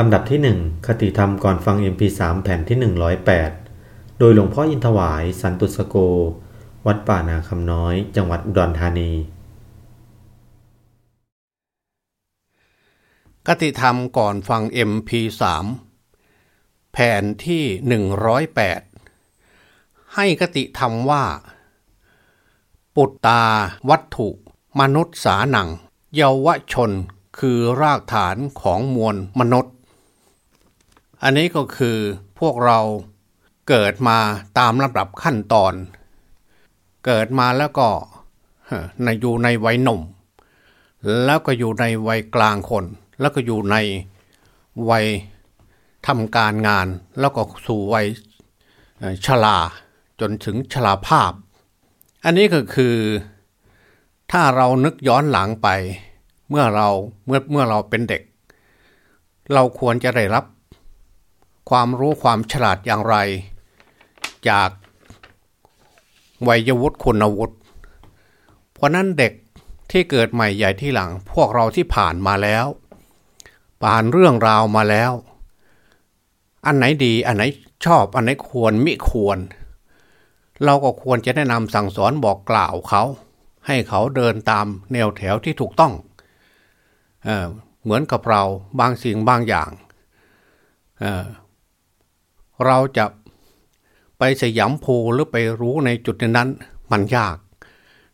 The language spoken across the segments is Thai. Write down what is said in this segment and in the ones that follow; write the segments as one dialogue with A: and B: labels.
A: ลำดับที่ 1 คติธรรมก่อนฟัง MP3 แผ่นที่ 108 โดยหลวงพ่ออินทวาย สันตุสโก วัดป่านาคำน้อย จังหวัดอุดรธานี
B: คติธรรมก่อนฟัง MP3 แผ่นที่ 108 ให้คติธรรมว่า ปุตตาวัตถุ มนุษย์สาหนัง เยาวชนคือรากฐานของมวลมนุษย์ อันนี้ก็คือพวกเราเกิดมาตามลำดับขั้นตอน เกิดมาแล้วก็ในอยู่ในวัยหนุ่ม แล้วก็อยู่ในวัยกลางคน แล้วก็อยู่ในวัยทำการงาน แล้วก็สู่วัยชราจนถึงชราภาพ อันนี้ก็คือถ้าเรานึกย้อนหลังไป เมื่อเราเมื่อเมื่อเราเป็นเด็ก เราควรจะได้รับ ความรู้ความฉลาดอย่างไร จากวัยวุฒิคุณวุฒิเพราะนั้นเด็กที่เกิดใหม่ใหญ่ที่หลัง พวกเราที่ผ่านมาแล้ว ผ่านเรื่องราวมาแล้ว อันไหนดีอันไหนชอบอันไหนควรมิควร เราก็ควรจะแนะนำสั่งสอนบอกกล่าวเขา ให้เขาเดินตามแนวแถวที่ถูกต้องเเหมือนกับเราบางสิ่งบางอย่างเเราจะไปสยามภูหรือไปรู้ในจุดนั้นมันยาก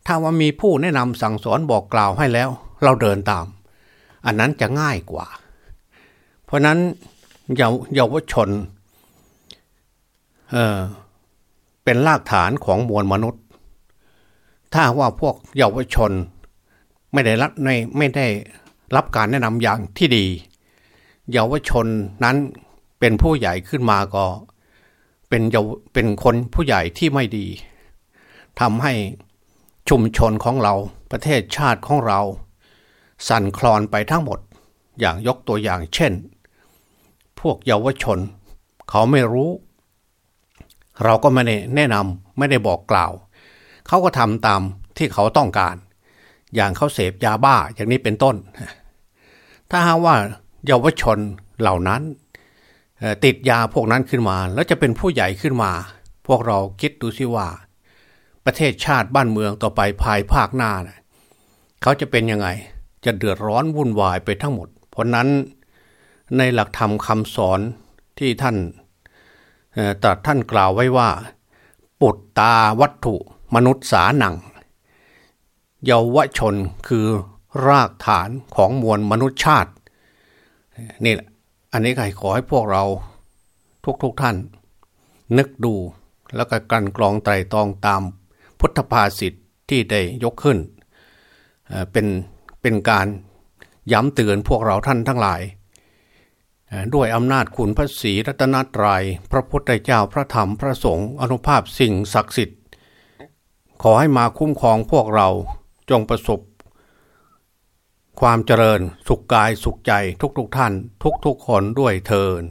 B: ถ้าว่ามีผู้แนะนำสั่งสอนบอกกล่าวให้แล้ว เราเดินตาม อันนั้นจะง่ายกว่า เพราะนั้นเยาเยาวชนเออเป็นรากฐานของมวลมนุษย์ ถ้าว่าพวกเยาวชนไม่ได้รับในไม่ได้รับการแนะนำอย่างที่ดี เยาวชนนั้น เป็นผู้ใหญ่ขึ้นมาก็เป็นเยเป็นคนผู้ใหญ่ที่ไม่ดีทำให้ชุมชนของเราประเทศชาติของเรา สั่นคลอนไปทั้งหมดอย่างยกตัวอย่างเช่น พวกเยาวชน เขาไม่รู้ เราก็ไม่ได้แนะนำไม่ได้บอกกล่าว เขาก็ทำตามที่เขาต้องการ อย่างเขาเสพยาบ้าอย่างนี้เป็นต้น ถ้าหาว่าเยาวชนเหล่านั้น ติดยาพวกนั้นขึ้นมา แล้วจะเป็นผู้ใหญ่ขึ้นมา พวกเราคิดดูสิว่า ประเทศชาติบ้านเมืองต่อไปภายภาคหน้านะเขาจะเป็นยังไง จะเดือดร้อนวุ่นวายไปทั้งหมด เพราะนั้นในหลักธรรมคำสอนที่ท่านตรัสท่านกล่าวไว้ว่า ปุตตาวัตถุมนุษย์สาหนัง เยาวชนคือรากฐานของมวลมนุษยชาตินี่แหละ อันนี้ใครขอให้พวกเราทุกๆทท่าน นึกดูแล้วก็กันกรองไตรตรองตามพุทธภาษิตที่ได้ยกขึ้นเป็นเป็นการย้ำเตือนพวกเราท่านทั้งหลาย ด้วยอำนาจคุณพระศรีรัตนตรยัย พระพุทธเจ้าพระธรรมพระสงฆ์อนุภาพสิ่งศักดิ์สิทธิ์ ขอให้มาคุ้มครองพวกเราจงประสบ ความเจริญสุขกายสุขใจทุกๆทท่าน ทุกๆคนด้วยเทิน